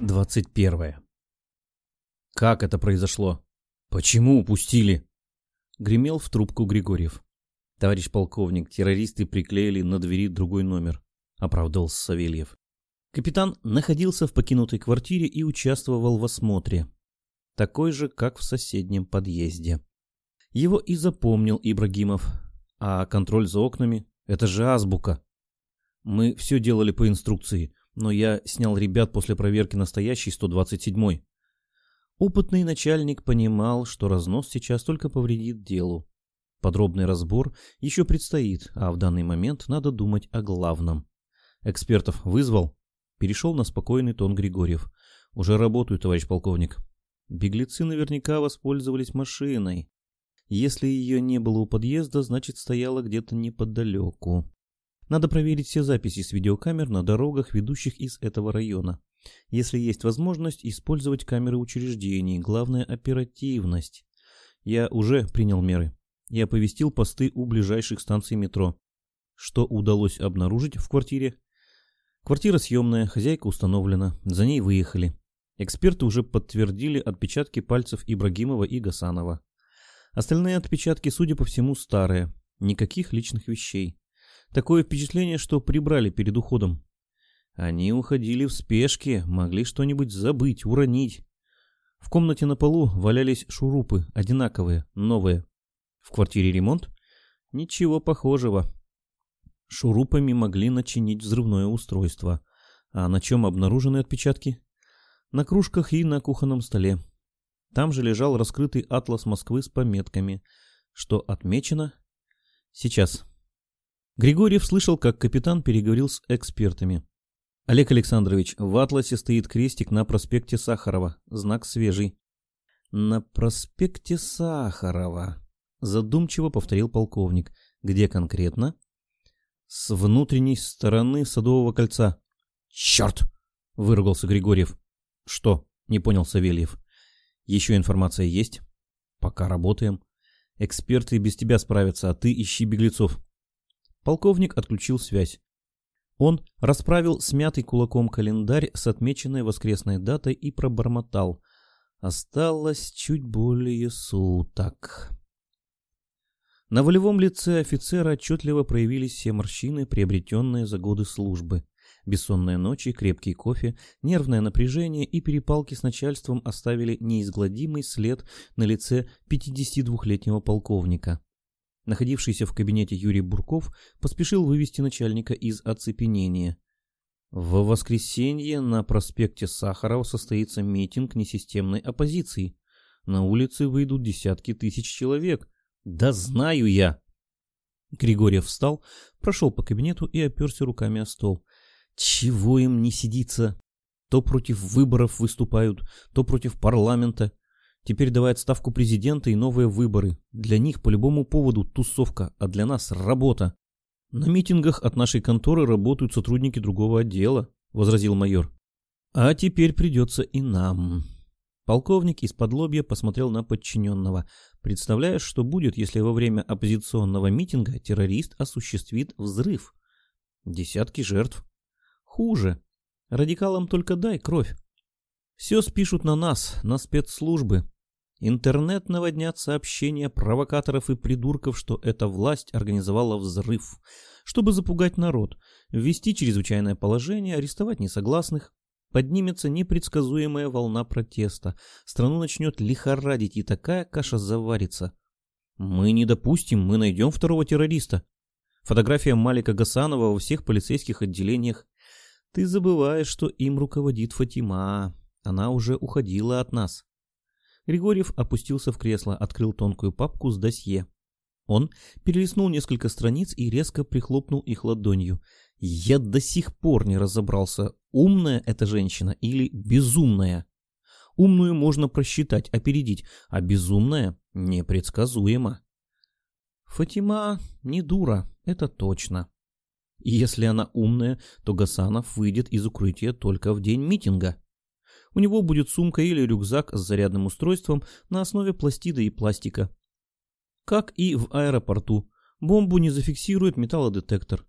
21. Как это произошло? Почему упустили? Гремел в трубку Григорьев. Товарищ полковник, террористы приклеили на двери другой номер, оправдывался Савельев. Капитан находился в покинутой квартире и участвовал в осмотре. Такой же, как в соседнем подъезде. Его и запомнил Ибрагимов. А контроль за окнами — это же азбука. Мы все делали по инструкции — но я снял ребят после проверки настоящей 127-й. Опытный начальник понимал, что разнос сейчас только повредит делу. Подробный разбор еще предстоит, а в данный момент надо думать о главном. Экспертов вызвал. Перешел на спокойный тон Григорьев. Уже работаю, товарищ полковник. Беглецы наверняка воспользовались машиной. Если ее не было у подъезда, значит стояла где-то неподалеку. Надо проверить все записи с видеокамер на дорогах, ведущих из этого района. Если есть возможность, использовать камеры учреждений. Главное – оперативность. Я уже принял меры. Я оповестил посты у ближайших станций метро. Что удалось обнаружить в квартире? Квартира съемная, хозяйка установлена. За ней выехали. Эксперты уже подтвердили отпечатки пальцев Ибрагимова и Гасанова. Остальные отпечатки, судя по всему, старые. Никаких личных вещей. Такое впечатление, что прибрали перед уходом. Они уходили в спешке, могли что-нибудь забыть, уронить. В комнате на полу валялись шурупы, одинаковые, новые. В квартире ремонт? Ничего похожего. Шурупами могли начинить взрывное устройство. А на чем обнаружены отпечатки? На кружках и на кухонном столе. Там же лежал раскрытый атлас Москвы с пометками. Что отмечено? Сейчас. Григорьев слышал, как капитан переговорил с экспертами. Олег Александрович, в атласе стоит крестик на проспекте Сахарова. Знак свежий. На проспекте Сахарова. Задумчиво повторил полковник. Где конкретно? С внутренней стороны Садового кольца. Черт! Выругался Григорьев. Что? Не понял Савельев. Еще информация есть? Пока работаем. Эксперты без тебя справятся, а ты ищи беглецов. Полковник отключил связь. Он расправил смятый кулаком календарь с отмеченной воскресной датой и пробормотал. Осталось чуть более суток. На волевом лице офицера отчетливо проявились все морщины, приобретенные за годы службы. Бессонные ночи, крепкий кофе, нервное напряжение и перепалки с начальством оставили неизгладимый след на лице 52-летнего полковника. Находившийся в кабинете Юрий Бурков поспешил вывести начальника из оцепенения. В воскресенье на проспекте Сахарова состоится митинг несистемной оппозиции. На улице выйдут десятки тысяч человек. Да знаю я! Григорьев встал, прошел по кабинету и оперся руками о стол. Чего им не сидится? То против выборов выступают, то против парламента. Теперь давай отставку президента и новые выборы. Для них по любому поводу тусовка, а для нас работа. На митингах от нашей конторы работают сотрудники другого отдела, возразил майор. А теперь придется и нам. Полковник из-под лобья посмотрел на подчиненного, представляя, что будет, если во время оппозиционного митинга террорист осуществит взрыв. Десятки жертв. Хуже. Радикалам только дай кровь. Все спишут на нас, на спецслужбы. Интернет наводнят сообщения провокаторов и придурков, что эта власть организовала взрыв, чтобы запугать народ, ввести чрезвычайное положение, арестовать несогласных. Поднимется непредсказуемая волна протеста. Страну начнет лихорадить, и такая каша заварится. Мы не допустим, мы найдем второго террориста. Фотография Малика Гасанова во всех полицейских отделениях. Ты забываешь, что им руководит Фатима. Она уже уходила от нас. Григорьев опустился в кресло, открыл тонкую папку с досье. Он перелистнул несколько страниц и резко прихлопнул их ладонью. Я до сих пор не разобрался, умная эта женщина или безумная. Умную можно просчитать, опередить, а безумная непредсказуема. Фатима не дура, это точно. И если она умная, то Гасанов выйдет из укрытия только в день митинга. У него будет сумка или рюкзак с зарядным устройством на основе пластида и пластика. Как и в аэропорту, бомбу не зафиксирует металлодетектор.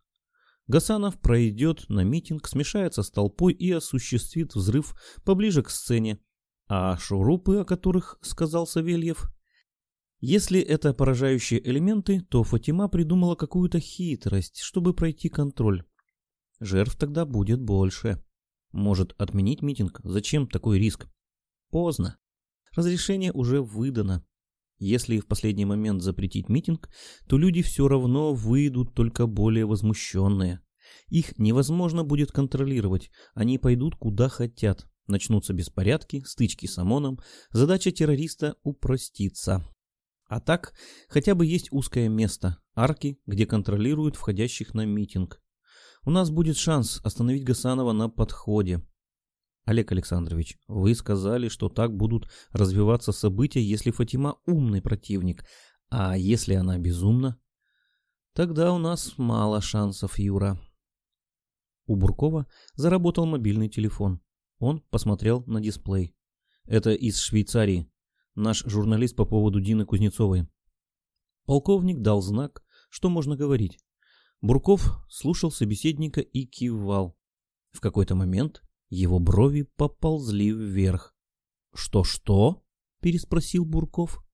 Гасанов пройдет на митинг, смешается с толпой и осуществит взрыв поближе к сцене. А шурупы, о которых сказал Савельев, если это поражающие элементы, то Фатима придумала какую-то хитрость, чтобы пройти контроль. Жертв тогда будет больше. Может отменить митинг? Зачем такой риск? Поздно. Разрешение уже выдано. Если в последний момент запретить митинг, то люди все равно выйдут только более возмущенные. Их невозможно будет контролировать, они пойдут куда хотят. Начнутся беспорядки, стычки с ОМОНом, задача террориста упростится. А так, хотя бы есть узкое место, арки, где контролируют входящих на митинг. У нас будет шанс остановить Гасанова на подходе. Олег Александрович, вы сказали, что так будут развиваться события, если Фатима умный противник. А если она безумна? Тогда у нас мало шансов, Юра. У Буркова заработал мобильный телефон. Он посмотрел на дисплей. Это из Швейцарии. Наш журналист по поводу Дины Кузнецовой. Полковник дал знак, что можно говорить. Бурков слушал собеседника и кивал. В какой-то момент его брови поползли вверх. «Что-что?» — переспросил Бурков.